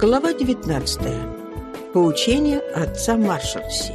Глава 19. Поучение отца Маршалси.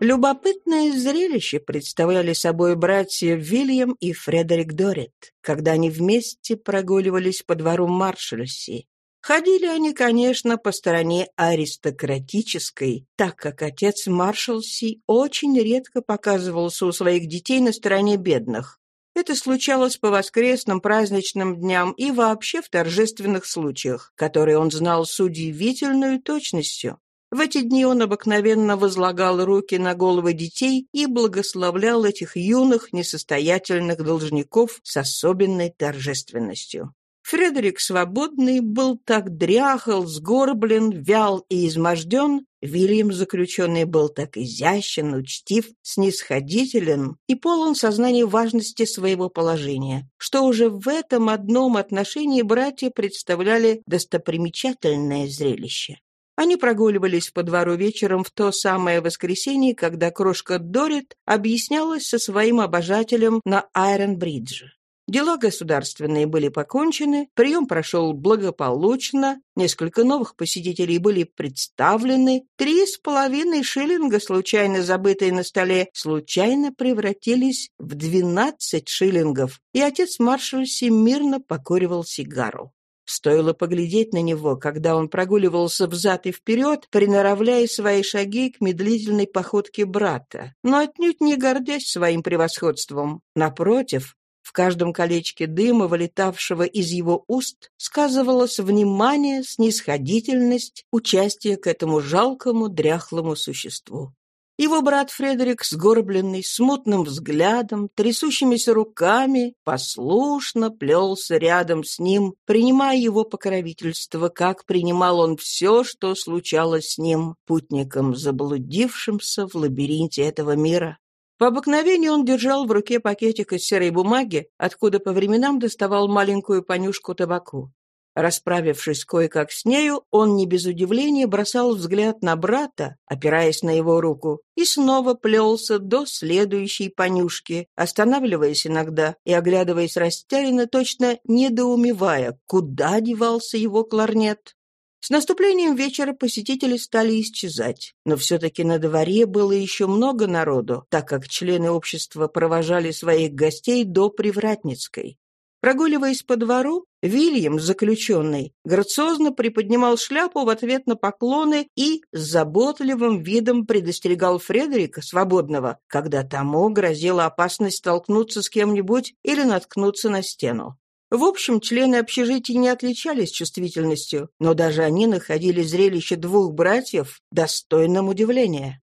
Любопытное зрелище представляли собой братья Вильям и Фредерик Дорит, когда они вместе прогуливались по двору Маршальси. Ходили они, конечно, по стороне аристократической, так как отец Маршалси очень редко показывался у своих детей на стороне бедных. Это случалось по воскресным праздничным дням и вообще в торжественных случаях, которые он знал с удивительной точностью. В эти дни он обыкновенно возлагал руки на головы детей и благословлял этих юных несостоятельных должников с особенной торжественностью. Фредерик Свободный был так дряхал, сгорблен, вял и изможден, Вильям заключенный был так изящен, учтив, снисходителен и полон сознания важности своего положения, что уже в этом одном отношении братья представляли достопримечательное зрелище. Они прогуливались по двору вечером в то самое воскресенье, когда крошка Дорит объяснялась со своим обожателем на Айрон-Бридже. Дела государственные были покончены, прием прошел благополучно, несколько новых посетителей были представлены, три с половиной шиллинга, случайно забытые на столе, случайно превратились в двенадцать шиллингов, и отец Маршальси мирно покуривал сигару. Стоило поглядеть на него, когда он прогуливался взад и вперед, приноравляя свои шаги к медлительной походке брата, но отнюдь не гордясь своим превосходством. Напротив, в каждом колечке дыма, вылетавшего из его уст, сказывалось внимание, снисходительность, участие к этому жалкому, дряхлому существу. Его брат Фредерик, сгорбленный, смутным взглядом, трясущимися руками, послушно плелся рядом с ним, принимая его покровительство, как принимал он все, что случалось с ним, путником, заблудившимся в лабиринте этого мира. По обыкновению он держал в руке пакетик из серой бумаги, откуда по временам доставал маленькую понюшку табаку. Расправившись кое-как с нею, он не без удивления бросал взгляд на брата, опираясь на его руку, и снова плелся до следующей понюшки, останавливаясь иногда и оглядываясь растерянно, точно недоумевая, куда девался его кларнет. С наступлением вечера посетители стали исчезать, но все-таки на дворе было еще много народу, так как члены общества провожали своих гостей до Привратницкой. Прогуливаясь по двору, Вильям, заключенный, грациозно приподнимал шляпу в ответ на поклоны и с заботливым видом предостерегал Фредерика, свободного, когда тому грозила опасность столкнуться с кем-нибудь или наткнуться на стену. В общем, члены общежития не отличались чувствительностью, но даже они находили зрелище двух братьев достойным удивления.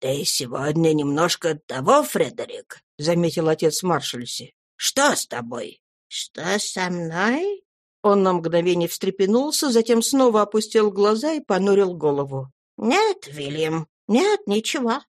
«Ты сегодня немножко того, Фредерик», — заметил отец Маршальси. «Что с тобой?» «Что со мной?» Он на мгновение встрепенулся, затем снова опустил глаза и понурил голову. «Нет, Вильям, нет, ничего».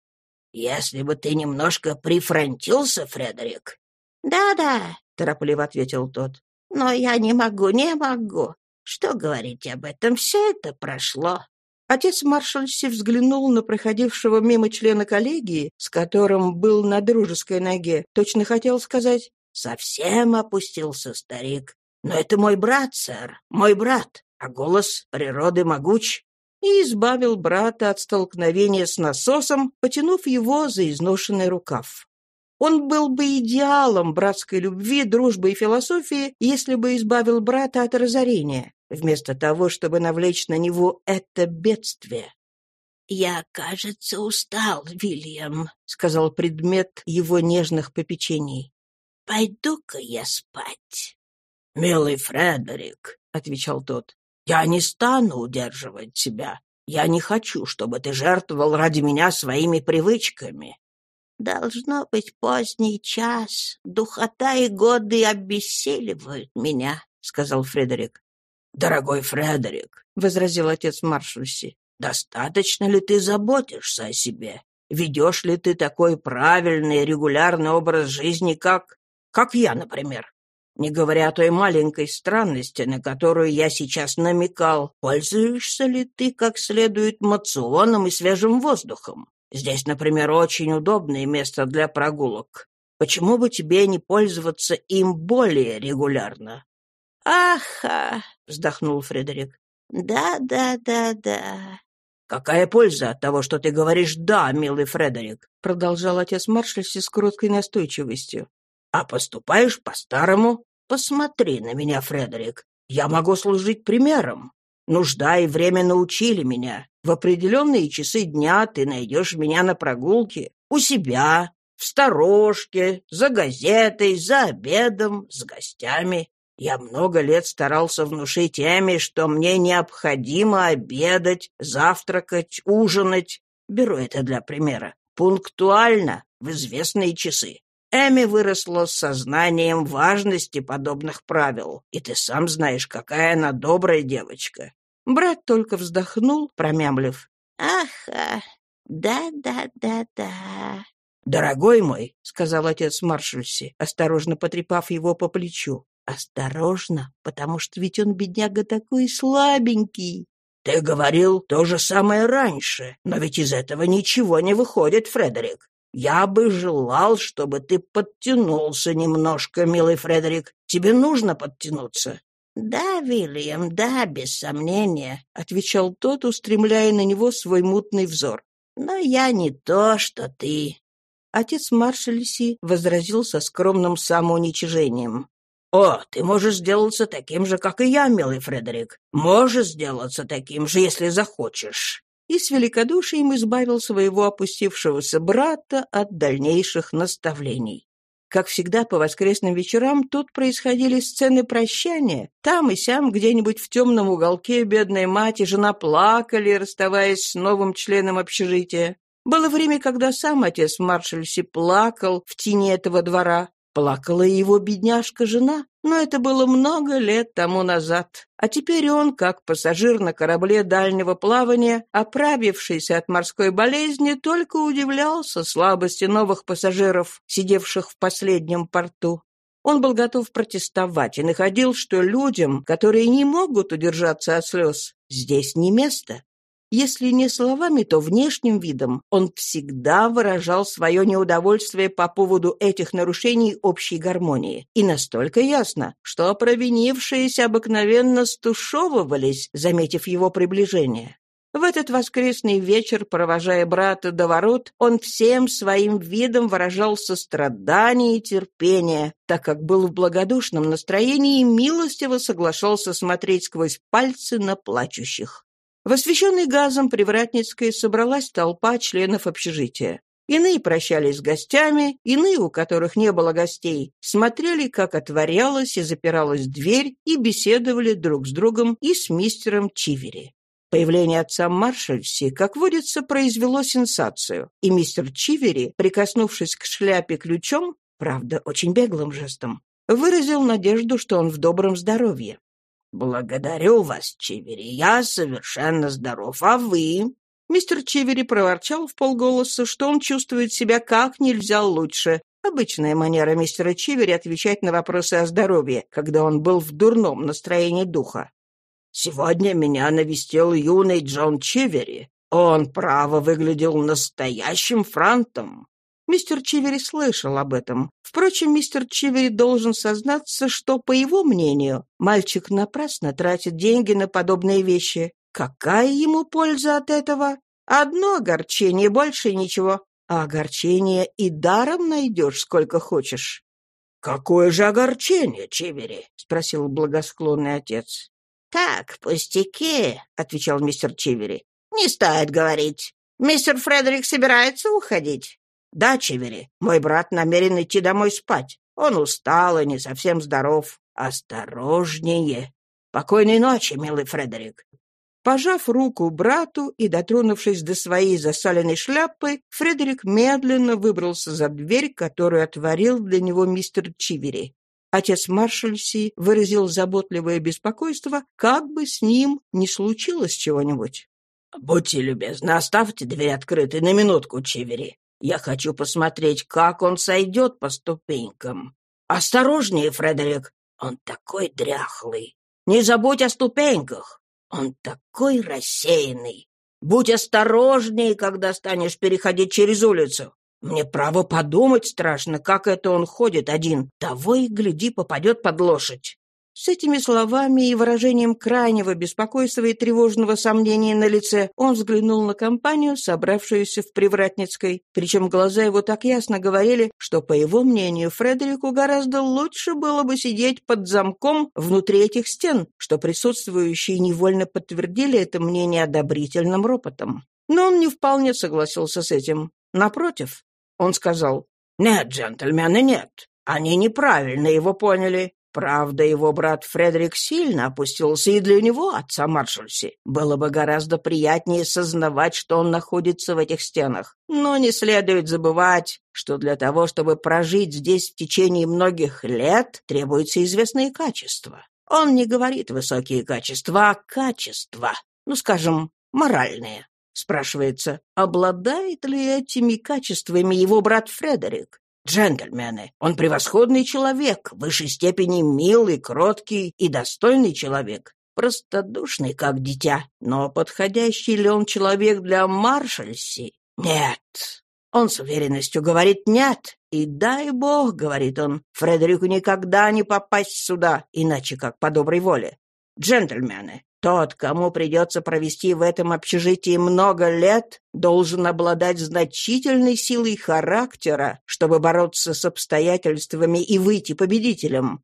«Если бы ты немножко прифронтился, Фредерик». «Да-да», — торопливо ответил тот. Но я не могу, не могу. Что говорить об этом? Все это прошло. Отец Маршальси взглянул на проходившего мимо члена коллегии, с которым был на дружеской ноге. Точно хотел сказать «Совсем опустился старик. Но это мой брат, сэр, мой брат, а голос природы могуч» и избавил брата от столкновения с насосом, потянув его за изношенный рукав. Он был бы идеалом братской любви, дружбы и философии, если бы избавил брата от разорения, вместо того, чтобы навлечь на него это бедствие. «Я, кажется, устал, Вильям», — сказал предмет его нежных попечений. «Пойду-ка я спать». «Милый Фредерик», — отвечал тот, — «я не стану удерживать тебя. Я не хочу, чтобы ты жертвовал ради меня своими привычками. Должно быть поздний час. Духота и годы обессиливают меня, — сказал Фредерик. — Дорогой Фредерик, — возразил отец Маршуси, — достаточно ли ты заботишься о себе? Ведешь ли ты такой правильный регулярный образ жизни, как... как я, например? Не говоря о той маленькой странности, на которую я сейчас намекал, пользуешься ли ты как следует мационом и свежим воздухом? Здесь, например, очень удобное место для прогулок. Почему бы тебе не пользоваться им более регулярно? «Аха!» — вздохнул Фредерик. «Да, да, да, да». «Какая польза от того, что ты говоришь «да», милый Фредерик?» — продолжал отец Маршальси с кроткой настойчивостью. «А поступаешь по-старому? Посмотри на меня, Фредерик. Я могу служить примером. Нужда и время научили меня. В определенные часы дня ты найдешь меня на прогулке, у себя, в сторожке, за газетой, за обедом, с гостями. Я много лет старался внушить Эми, что мне необходимо обедать, завтракать, ужинать. Беру это для примера. Пунктуально, в известные часы. Эми выросла с сознанием важности подобных правил, и ты сам знаешь, какая она добрая девочка. Брат только вздохнул, промямлив. «Ах, да-да-да-да». «Дорогой мой», — сказал отец Маршальси, осторожно потрепав его по плечу, Осторожно, потому что ведь он, бедняга, такой слабенький. Ты говорил то же самое раньше, но ведь из этого ничего не выходит, Фредерик. Я бы желал, чтобы ты подтянулся немножко, милый Фредерик. Тебе нужно подтянуться. «Да, Вильям, да, без сомнения», — отвечал тот, устремляя на него свой мутный взор. «Но я не то, что ты». Отец Маршальси возразил со скромным самоуничижением. «О, ты можешь сделаться таким же, как и я, милый Фредерик. Можешь сделаться таким же, если захочешь». И с великодушием избавил своего опустившегося брата от дальнейших наставлений. Как всегда, по воскресным вечерам тут происходили сцены прощания. Там и сям, где-нибудь в темном уголке, бедная мать и жена плакали, расставаясь с новым членом общежития. Было время, когда сам отец Маршальси плакал в тени этого двора. Плакала его бедняжка-жена, но это было много лет тому назад. А теперь он, как пассажир на корабле дальнего плавания, оправившийся от морской болезни, только удивлялся слабости новых пассажиров, сидевших в последнем порту. Он был готов протестовать и находил, что людям, которые не могут удержаться от слез, здесь не место. Если не словами, то внешним видом он всегда выражал свое неудовольствие по поводу этих нарушений общей гармонии. И настолько ясно, что провинившиеся обыкновенно стушевывались, заметив его приближение. В этот воскресный вечер, провожая брата до ворот, он всем своим видом выражал сострадание и терпение, так как был в благодушном настроении и милостиво соглашался смотреть сквозь пальцы на плачущих. В освещенной газом Привратницкой собралась толпа членов общежития. Иные прощались с гостями, иные, у которых не было гостей, смотрели, как отворялась и запиралась дверь, и беседовали друг с другом и с мистером Чивери. Появление отца Маршальси, как водится, произвело сенсацию, и мистер Чивери, прикоснувшись к шляпе ключом, правда, очень беглым жестом, выразил надежду, что он в добром здоровье. «Благодарю вас, Чивери, я совершенно здоров, а вы?» Мистер Чивери проворчал в полголоса, что он чувствует себя как нельзя лучше. Обычная манера мистера Чивери отвечать на вопросы о здоровье, когда он был в дурном настроении духа. «Сегодня меня навестил юный Джон Чивери. Он, право, выглядел настоящим франтом. Мистер Чивери слышал об этом. Впрочем, мистер Чивери должен сознаться, что, по его мнению, мальчик напрасно тратит деньги на подобные вещи. Какая ему польза от этого? Одно огорчение, больше ничего. А огорчение и даром найдешь, сколько хочешь. «Какое же огорчение, Чивери?» — спросил благосклонный отец. «Так, пустяки», — отвечал мистер Чивери. «Не стоит говорить. Мистер Фредерик собирается уходить?» «Да, Чевери, мой брат намерен идти домой спать. Он устал и не совсем здоров. Осторожнее. Покойной ночи, милый Фредерик». Пожав руку брату и дотронувшись до своей засаленной шляпы, Фредерик медленно выбрался за дверь, которую отворил для него мистер Чивери. Отец Маршальси выразил заботливое беспокойство, как бы с ним не случилось чего-нибудь. «Будьте любезны, оставьте дверь открытой на минутку, Чивери. Я хочу посмотреть, как он сойдет по ступенькам. Осторожнее, Фредерик, он такой дряхлый. Не забудь о ступеньках. Он такой рассеянный. Будь осторожнее, когда станешь переходить через улицу. Мне право подумать страшно, как это он ходит один. Того и гляди, попадет под лошадь. С этими словами и выражением крайнего беспокойства и тревожного сомнения на лице он взглянул на компанию, собравшуюся в Привратницкой, причем глаза его так ясно говорили, что, по его мнению, Фредерику гораздо лучше было бы сидеть под замком внутри этих стен, что присутствующие невольно подтвердили это мнение одобрительным ропотом. Но он не вполне согласился с этим. Напротив, он сказал, «Нет, джентльмены, нет. Они неправильно его поняли. Правда, его брат Фредерик сильно опустился, и для него, отца Маршальси, было бы гораздо приятнее сознавать, что он находится в этих стенах. Но не следует забывать, что для того, чтобы прожить здесь в течение многих лет, требуются известные качества. Он не говорит высокие качества, а качества, ну, скажем, моральные. Спрашивается, обладает ли этими качествами его брат Фредерик? Джентльмены, он превосходный человек, в высшей степени милый, кроткий и достойный человек. Простодушный, как дитя. Но подходящий ли он человек для маршальси? Нет. Он с уверенностью говорит «нет». И дай бог, говорит он, Фредерику никогда не попасть сюда, иначе как по доброй воле. Джентльмены, тот, кому придется провести в этом общежитии много лет, должен обладать значительной силой характера, чтобы бороться с обстоятельствами и выйти победителем.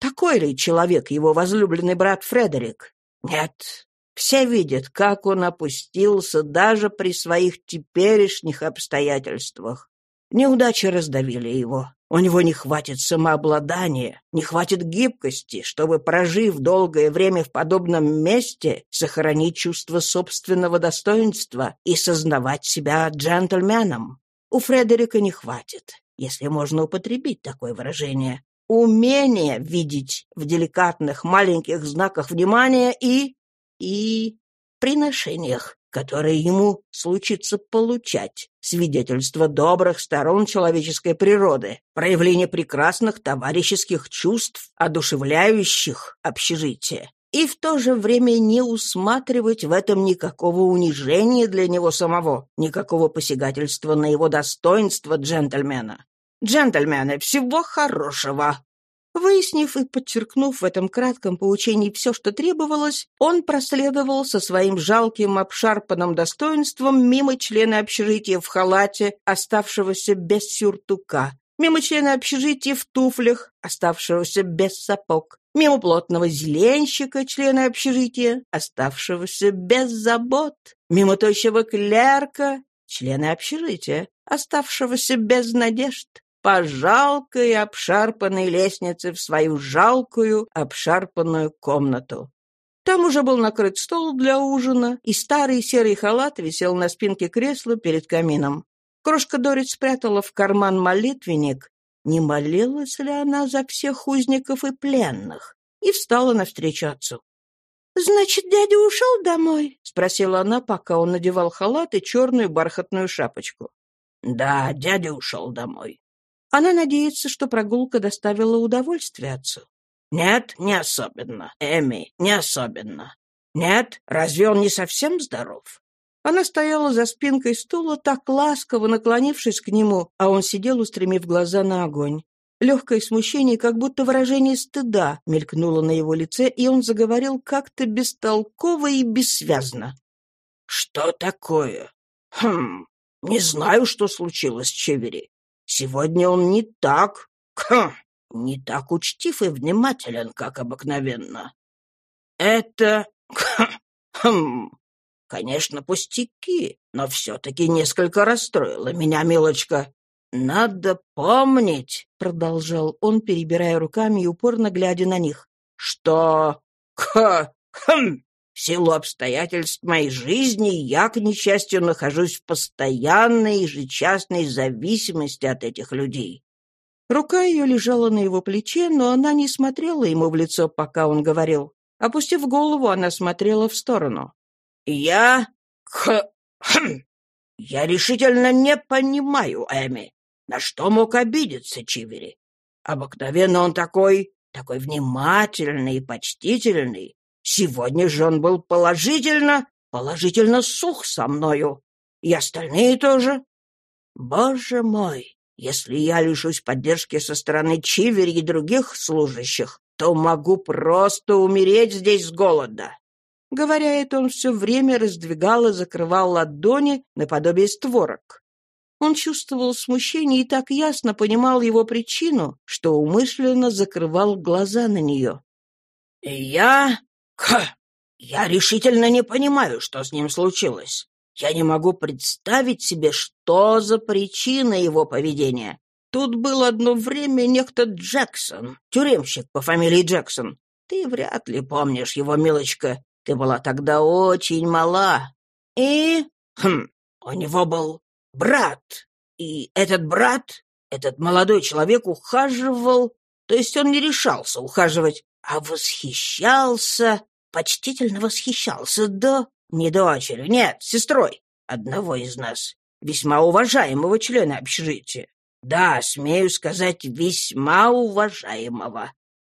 Такой ли человек его возлюбленный брат Фредерик? Нет. Все видят, как он опустился даже при своих теперешних обстоятельствах. Неудачи раздавили его. У него не хватит самообладания, не хватит гибкости, чтобы, прожив долгое время в подобном месте, сохранить чувство собственного достоинства и сознавать себя джентльменом. У Фредерика не хватит, если можно употребить такое выражение, умения видеть в деликатных маленьких знаках внимания и... и приношениях которые ему случится получать, свидетельство добрых сторон человеческой природы, проявление прекрасных товарищеских чувств, одушевляющих общежитие, и в то же время не усматривать в этом никакого унижения для него самого, никакого посягательства на его достоинство джентльмена. «Джентльмены, всего хорошего!» Выяснив и подчеркнув в этом кратком поучении все, что требовалось, он проследовал со своим жалким обшарпанным достоинством мимо члена общежития в халате, оставшегося без сюртука, мимо члена общежития в туфлях, оставшегося без сапог, мимо плотного зеленщика, члена общежития, оставшегося без забот, мимо тощего клерка, члена общежития, оставшегося без надежд, по жалкой обшарпанной лестнице в свою жалкую обшарпанную комнату. Там уже был накрыт стол для ужина, и старый серый халат висел на спинке кресла перед камином. Крошка Дорит спрятала в карман молитвенник, не молилась ли она за всех узников и пленных, и встала навстречу отцу. «Значит, дядя ушел домой?» — спросила она, пока он надевал халат и черную бархатную шапочку. «Да, дядя ушел домой. Она надеется, что прогулка доставила удовольствие отцу. «Нет, не особенно, Эми, не особенно. Нет, разве он не совсем здоров?» Она стояла за спинкой стула, так ласково наклонившись к нему, а он сидел, устремив глаза на огонь. Легкое смущение, как будто выражение стыда, мелькнуло на его лице, и он заговорил как-то бестолково и бессвязно. «Что такое? Хм, не знаю, что случилось Чевери. Сегодня он не так, хм, не так учтив и внимателен, как обыкновенно. Это, хм, конечно, пустяки, но все-таки несколько расстроило меня, милочка. Надо помнить, — продолжал он, перебирая руками и упорно глядя на них, — что, хм, в силу обстоятельств моей жизни я, к несчастью, нахожусь в постоянной ежечасной зависимости от этих людей. Рука ее лежала на его плече, но она не смотрела ему в лицо, пока он говорил. Опустив голову, она смотрела в сторону. «Я... Х... Хм... Я решительно не понимаю, Эми, на что мог обидеться Чивери. Обыкновенно он такой... такой внимательный и почтительный, Сегодня же он был положительно, положительно сух со мною. И остальные тоже. Боже мой, если я лишусь поддержки со стороны Чивери и других служащих, то могу просто умереть здесь с голода. Говоря это, он все время раздвигал и закрывал ладони наподобие створок. Он чувствовал смущение и так ясно понимал его причину, что умышленно закрывал глаза на нее. «Я... Ха! Я решительно не понимаю, что с ним случилось. Я не могу представить себе, что за причина его поведения. Тут был одно время некто Джексон, тюремщик по фамилии Джексон. Ты вряд ли помнишь его, милочка. Ты была тогда очень мала. И... Хм, у него был брат. И этот брат, этот молодой человек ухаживал... То есть он не решался ухаживать, а восхищался, почтительно восхищался, да, не дочерью, нет, сестрой одного из нас, весьма уважаемого члена общежития. Да, смею сказать, весьма уважаемого.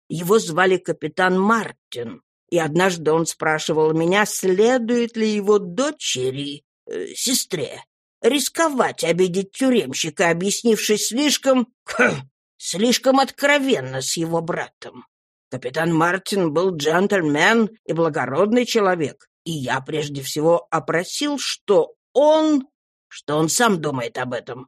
Его звали капитан Мартин, и однажды он спрашивал меня, следует ли его дочери, э, сестре, рисковать обидеть тюремщика, объяснившись слишком, хм, слишком откровенно с его братом. Капитан Мартин был джентльмен и благородный человек, и я прежде всего опросил, что он, что он сам думает об этом.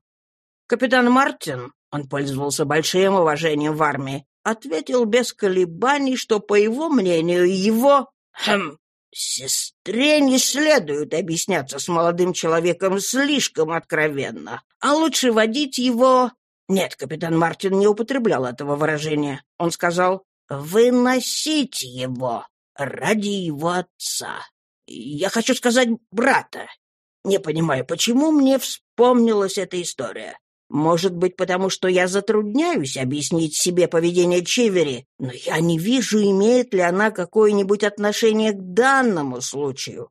Капитан Мартин, он пользовался большим уважением в армии, ответил без колебаний, что, по его мнению, его... Хм, сестре не следует объясняться с молодым человеком слишком откровенно, а лучше водить его... Нет, капитан Мартин не употреблял этого выражения. Он сказал «выносить его ради его отца». Я хочу сказать брата. Не понимаю, почему мне вспомнилась эта история. Может быть, потому что я затрудняюсь объяснить себе поведение Чевери, но я не вижу, имеет ли она какое-нибудь отношение к данному случаю.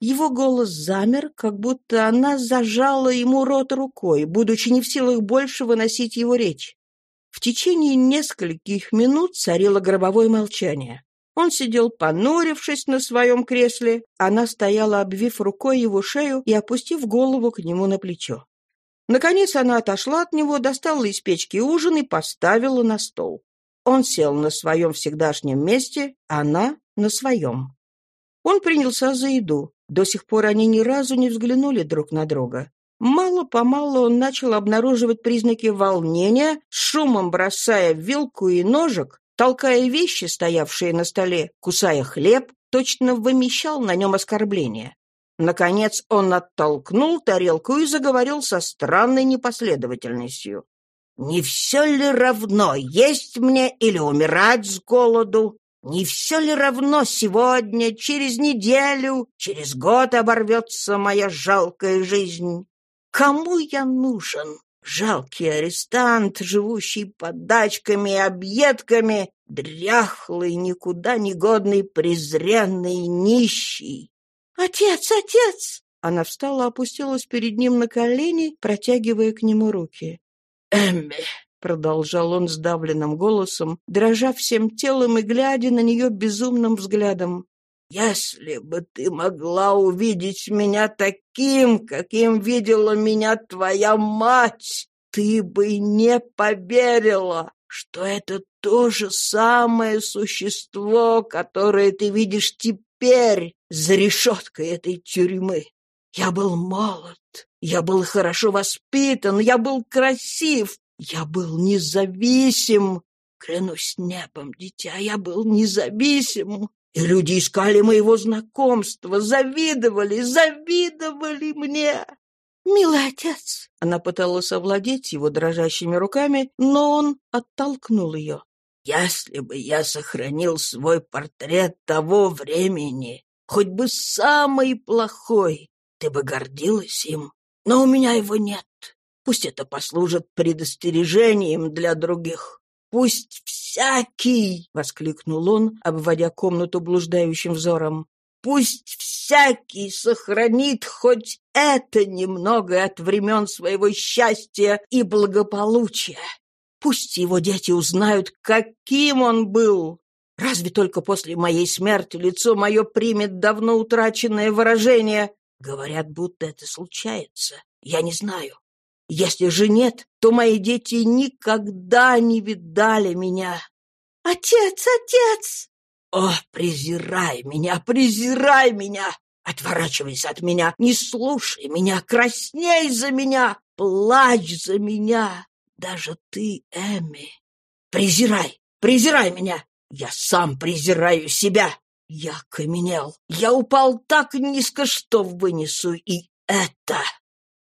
Его голос замер, как будто она зажала ему рот рукой, будучи не в силах больше выносить его речь. В течение нескольких минут царило гробовое молчание. Он сидел, понурившись на своем кресле, она стояла, обвив рукой его шею и опустив голову к нему на плечо. Наконец она отошла от него, достала из печки ужин и поставила на стол. Он сел на своем всегдашнем месте, она — на своем. Он принялся за еду. До сих пор они ни разу не взглянули друг на друга. Мало-помалу он начал обнаруживать признаки волнения, шумом бросая вилку и ножик, толкая вещи, стоявшие на столе, кусая хлеб, точно вымещал на нем оскорбление. Наконец он оттолкнул тарелку и заговорил со странной непоследовательностью. «Не все ли равно, есть мне или умирать с голоду? Не все ли равно сегодня, через неделю, через год оборвется моя жалкая жизнь? Кому я нужен? Жалкий арестант, живущий под дачками и объедками, дряхлый, никуда не годный, презренный, нищий. «Отец, отец!» Она встала, опустилась перед ним на колени, протягивая к нему руки. «Эмми!» — продолжал он сдавленным голосом, дрожа всем телом и глядя на нее безумным взглядом. «Если бы ты могла увидеть меня таким, каким видела меня твоя мать, ты бы не поверила, что это то же самое существо, которое ты видишь теперь за решеткой этой тюрьмы. Я был молод, я был хорошо воспитан, я был красив, я был независим. Клянусь небом, дитя, я был независим. И люди искали моего знакомства, завидовали, завидовали мне. «Милый отец!» Она пыталась овладеть его дрожащими руками, но он оттолкнул ее. «Если бы я сохранил свой портрет того времени, хоть бы самый плохой, ты бы гордилась им, но у меня его нет. Пусть это послужит предостережением для других. Пусть всякий, — воскликнул он, обводя комнату блуждающим взором, — пусть всякий сохранит хоть это немного от времен своего счастья и благополучия. Пусть его дети узнают, каким он был, Разве только после моей смерти лицо мое примет давно утраченное выражение? Говорят, будто это случается. Я не знаю. Если же нет, то мои дети никогда не видали меня. «Отец, отец!» «О, презирай меня, презирай меня! Отворачивайся от меня, не слушай меня, красней за меня, плачь за меня, даже ты, Эми. Презирай, презирай меня, я сам презираю себя. Я каменел, я упал так низко, что вынесу и это.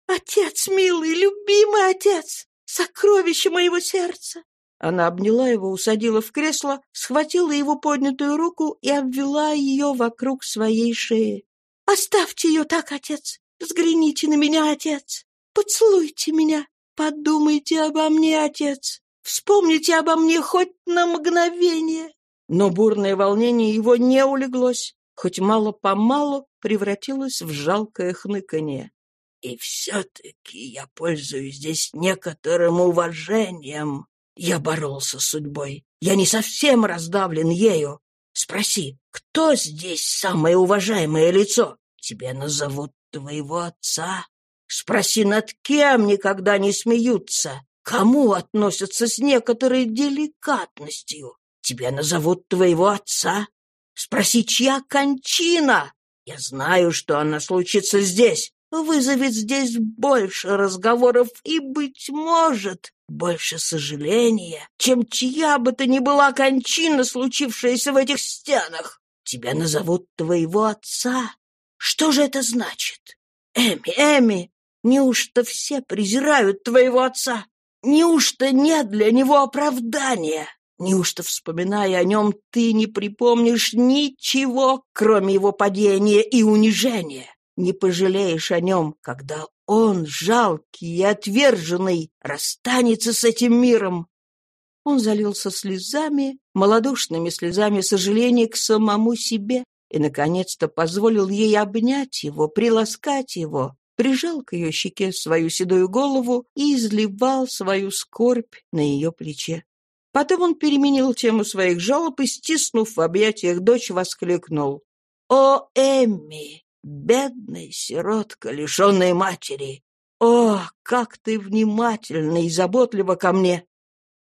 Отец, милый, любимый отец, сокровище моего сердца, она обняла его, усадила в кресло, схватила его поднятую руку и обвела ее вокруг своей шеи. «Оставьте ее так, отец! Взгляните на меня, отец! Поцелуйте меня! Подумайте обо мне, отец! Вспомните обо мне хоть на мгновение!» Но бурное волнение его не улеглось, хоть мало-помалу превратилось в жалкое хныканье. «И все-таки я пользуюсь здесь некоторым уважением», я боролся с судьбой. Я не совсем раздавлен ею. Спроси, кто здесь самое уважаемое лицо? Тебе назовут твоего отца. Спроси, над кем никогда не смеются, кому относятся с некоторой деликатностью. Тебе назовут твоего отца. Спроси, чья кончина? Я знаю, что она случится здесь, вызовет здесь больше разговоров и, быть может, больше сожаления, чем чья бы то ни была кончина, случившаяся в этих стенах. Тебя назовут твоего отца. Что же это значит? Эми, Эми, неужто все презирают твоего отца? Неужто нет для него оправдания? Неужто, вспоминая о нем, ты не припомнишь ничего, кроме его падения и унижения? Не пожалеешь о нем, когда он, жалкий и отверженный, расстанется с этим миром. Он залился слезами, малодушными слезами сожаления к самому себе и, наконец-то, позволил ей обнять его, приласкать его, прижал к ее щеке свою седую голову и изливал свою скорбь на ее плече. Потом он переменил тему своих жалоб и, стиснув в объятиях дочь, воскликнул. «О, Эмми! Бедная сиротка, лишенная матери! О, как ты внимательно и заботливо ко мне!»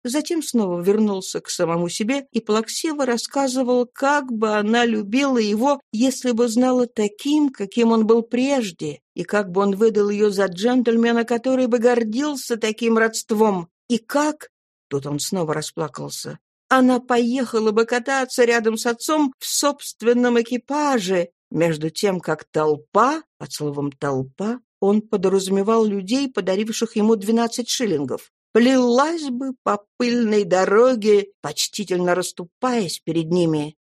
Затем снова вернулся к самому себе и плаксиво рассказывал, как бы она любила его, если бы знала таким, каким он был прежде, и как бы он выдал ее за джентльмена, который бы гордился таким родством, и как... Тут он снова расплакался. Она поехала бы кататься рядом с отцом в собственном экипаже, между тем, как толпа, под словом «толпа», он подразумевал людей, подаривших ему двенадцать шиллингов, плелась бы по пыльной дороге, почтительно расступаясь перед ними,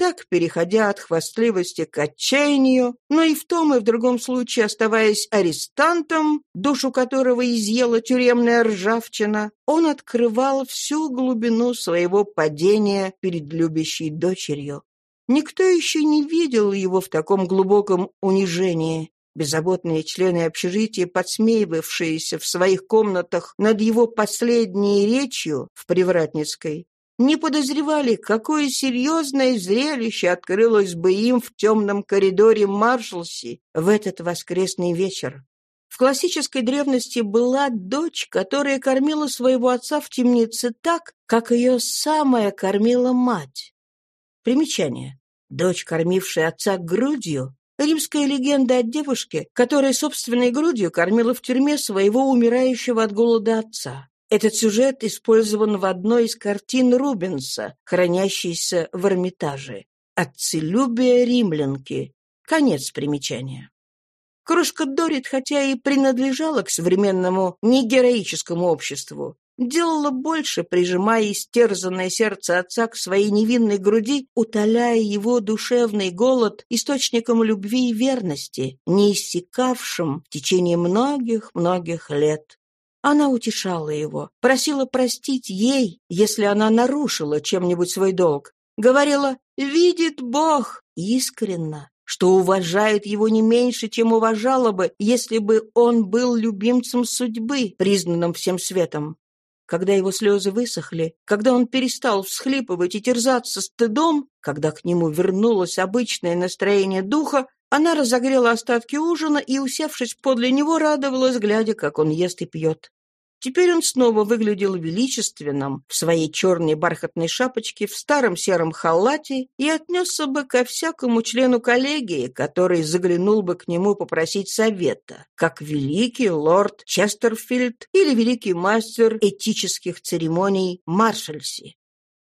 так переходя от хвастливости к отчаянию, но и в том и в другом случае оставаясь арестантом, душу которого изъела тюремная ржавчина, он открывал всю глубину своего падения перед любящей дочерью. Никто еще не видел его в таком глубоком унижении. Беззаботные члены общежития, подсмеивавшиеся в своих комнатах над его последней речью в Привратницкой, не подозревали, какое серьезное зрелище открылось бы им в темном коридоре Маршалси в этот воскресный вечер. В классической древности была дочь, которая кормила своего отца в темнице так, как ее самая кормила мать. Примечание. Дочь, кормившая отца грудью, римская легенда о девушке, которая собственной грудью кормила в тюрьме своего умирающего от голода отца. Этот сюжет использован в одной из картин Рубенса, хранящейся в Эрмитаже. «Отцелюбие римлянки». Конец примечания. Кружка Дорит, хотя и принадлежала к современному негероическому обществу, делала больше, прижимая истерзанное сердце отца к своей невинной груди, утоляя его душевный голод источником любви и верности, не иссякавшим в течение многих-многих лет. Она утешала его, просила простить ей, если она нарушила чем-нибудь свой долг. Говорила «Видит Бог!» искренно, что уважает его не меньше, чем уважала бы, если бы он был любимцем судьбы, признанным всем светом. Когда его слезы высохли, когда он перестал всхлипывать и терзаться стыдом, когда к нему вернулось обычное настроение духа, она разогрела остатки ужина и, усевшись подле него, радовалась, глядя, как он ест и пьет. Теперь он снова выглядел величественным в своей черной бархатной шапочке, в старом сером халате и отнесся бы ко всякому члену коллегии, который заглянул бы к нему попросить совета, как великий лорд Честерфилд или великий мастер этических церемоний Маршальси.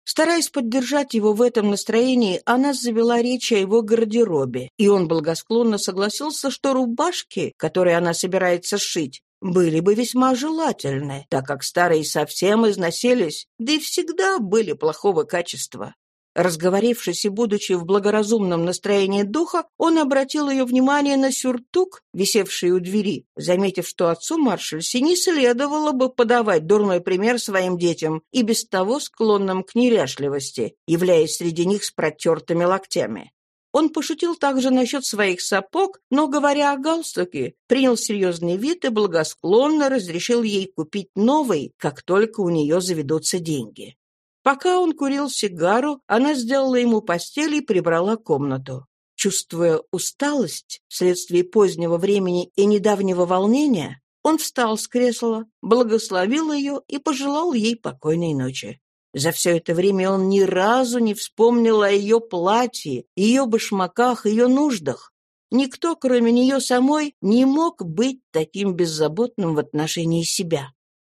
Стараясь поддержать его в этом настроении, она завела речь о его гардеробе, и он благосклонно согласился, что рубашки, которые она собирается сшить, были бы весьма желательны, так как старые совсем износились, да и всегда были плохого качества. Разговорившись и будучи в благоразумном настроении духа, он обратил ее внимание на сюртук, висевший у двери, заметив, что отцу Маршальси не следовало бы подавать дурной пример своим детям и без того склонным к неряшливости, являясь среди них с протертыми локтями. Он пошутил также насчет своих сапог, но, говоря о галстуке, принял серьезный вид и благосклонно разрешил ей купить новый, как только у нее заведутся деньги. Пока он курил сигару, она сделала ему постель и прибрала комнату. Чувствуя усталость вследствие позднего времени и недавнего волнения, он встал с кресла, благословил ее и пожелал ей покойной ночи. За все это время он ни разу не вспомнил о ее платье, ее башмаках, ее нуждах. Никто, кроме нее самой, не мог быть таким беззаботным в отношении себя.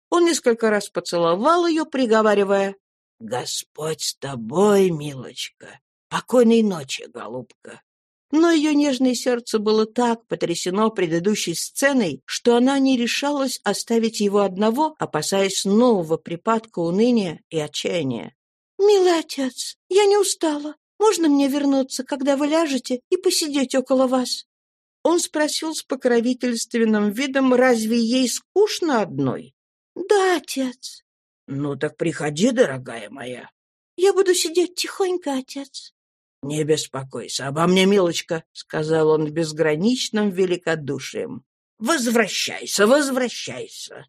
Он несколько раз поцеловал ее, приговаривая «Господь с тобой, милочка! Покойной ночи, голубка!» Но ее нежное сердце было так потрясено предыдущей сценой, что она не решалась оставить его одного, опасаясь нового припадка уныния и отчаяния. «Милый отец, я не устала. Можно мне вернуться, когда вы ляжете, и посидеть около вас?» Он спросил с покровительственным видом, разве ей скучно одной? «Да, отец». «Ну так приходи, дорогая моя». «Я буду сидеть тихонько, отец». «Не беспокойся обо мне, милочка», — сказал он безграничным великодушием. «Возвращайся, возвращайся».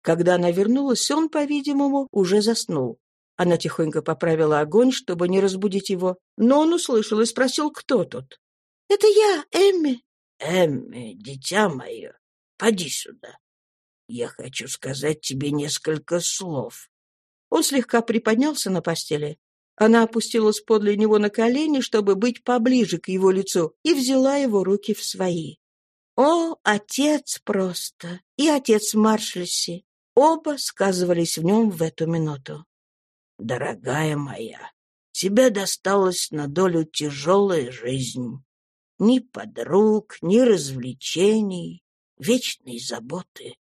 Когда она вернулась, он, по-видимому, уже заснул. Она тихонько поправила огонь, чтобы не разбудить его, но он услышал и спросил, кто тут. «Это я, Эмми». «Эмми, дитя мое, поди сюда. Я хочу сказать тебе несколько слов». Он слегка приподнялся на постели. Она опустилась подле него на колени, чтобы быть поближе к его лицу, и взяла его руки в свои. О, отец просто! И отец Маршлиси! Оба сказывались в нем в эту минуту. «Дорогая моя, тебе досталась на долю тяжелая жизнь. Ни подруг, ни развлечений, вечной заботы».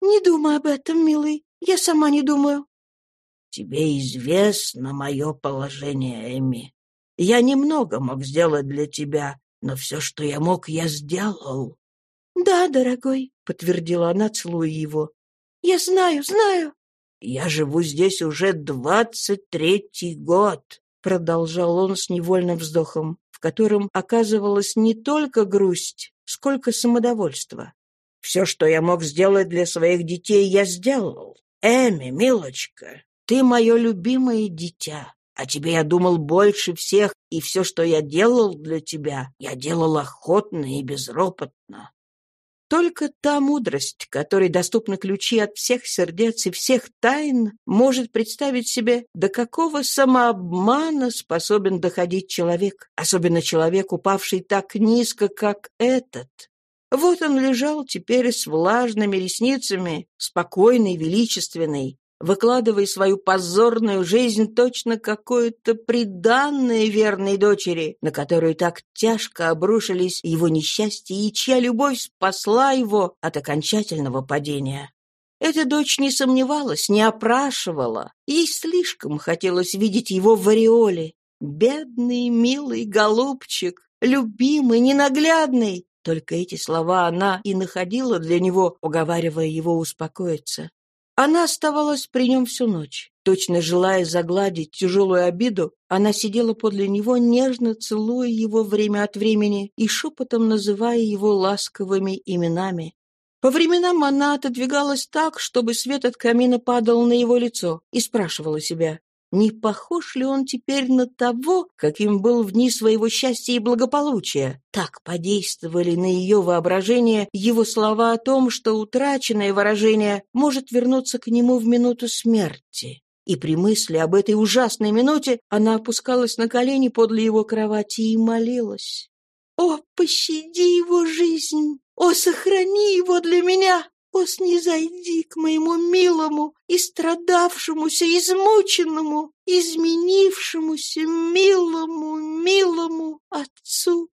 «Не думай об этом, милый, я сама не думаю». Тебе известно мое положение, Эми. Я немного мог сделать для тебя, но все, что я мог, я сделал. — Да, дорогой, — подтвердила она, целуя его. — Я знаю, знаю. — Я живу здесь уже двадцать третий год, — продолжал он с невольным вздохом, в котором оказывалась не только грусть, сколько самодовольство. Все, что я мог сделать для своих детей, я сделал. Эми, милочка, ты мое любимое дитя. О тебе я думал больше всех, и все, что я делал для тебя, я делал охотно и безропотно. Только та мудрость, которой доступны ключи от всех сердец и всех тайн, может представить себе, до какого самообмана способен доходить человек, особенно человек, упавший так низко, как этот. Вот он лежал теперь с влажными ресницами, спокойный, величественный, выкладывая свою позорную жизнь точно какое-то приданное верной дочери, на которую так тяжко обрушились его несчастья и чья любовь спасла его от окончательного падения. Эта дочь не сомневалась, не опрашивала. Ей слишком хотелось видеть его в ореоле. Бедный, милый голубчик, любимый, ненаглядный. Только эти слова она и находила для него, уговаривая его успокоиться. Она оставалась при нем всю ночь. Точно желая загладить тяжелую обиду, она сидела подле него, нежно целуя его время от времени и шепотом называя его ласковыми именами. По временам она отодвигалась так, чтобы свет от камина падал на его лицо, и спрашивала себя, Не похож ли он теперь на того, каким был в дни своего счастья и благополучия? Так подействовали на ее воображение его слова о том, что утраченное выражение может вернуться к нему в минуту смерти. И при мысли об этой ужасной минуте она опускалась на колени подле его кровати и молилась. «О, пощади его жизнь! О, сохрани его для меня! О, снизойди к моему милому, истрадавшемуся, измученному, изменившемуся милому, милому отцу!»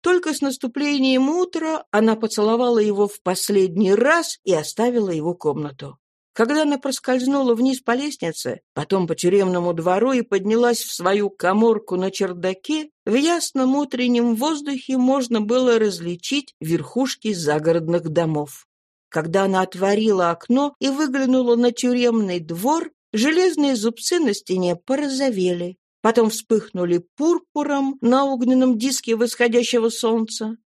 Только с наступлением утра она поцеловала его в последний раз и оставила его комнату. Когда она проскользнула вниз по лестнице, потом по тюремному двору и поднялась в свою коморку на чердаке, в ясном утреннем воздухе можно было различить верхушки загородных домов. Когда она отворила окно и выглянула на тюремный двор, железные зубцы на стене порозовели, потом вспыхнули пурпуром на огненном диске восходящего солнца.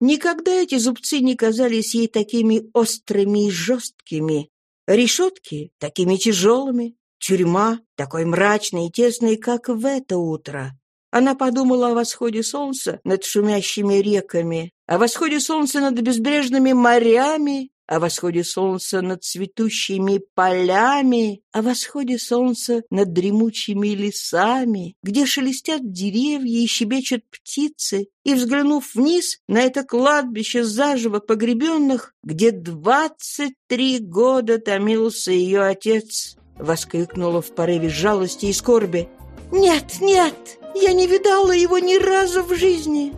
Никогда эти зубцы не казались ей такими острыми и жесткими, Решетки такими тяжелыми, тюрьма такой мрачной и тесной, как в это утро. Она подумала о восходе солнца над шумящими реками, о восходе солнца над безбрежными морями, о восходе солнца над цветущими полями, о восходе солнца над дремучими лесами, где шелестят деревья и щебечут птицы, и, взглянув вниз на это кладбище заживо погребенных, где двадцать три года томился ее отец, воскликнула в порыве жалости и скорби. «Нет, нет, я не видала его ни разу в жизни!»